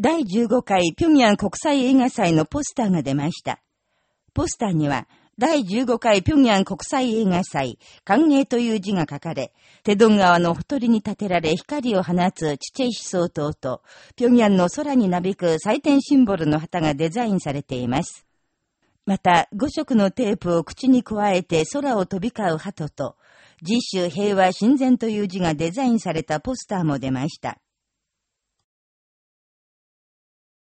第15回平壌国際映画祭のポスターが出ました。ポスターには、第15回平壌国際映画祭、歓迎という字が書かれ、テドン川のほとりに建てられ光を放つチチェイ思想塔と、平壌の空になびく祭典シンボルの旗がデザインされています。また、5色のテープを口に加えて空を飛び交う鳩と、自主平和親善という字がデザインされたポスターも出ました。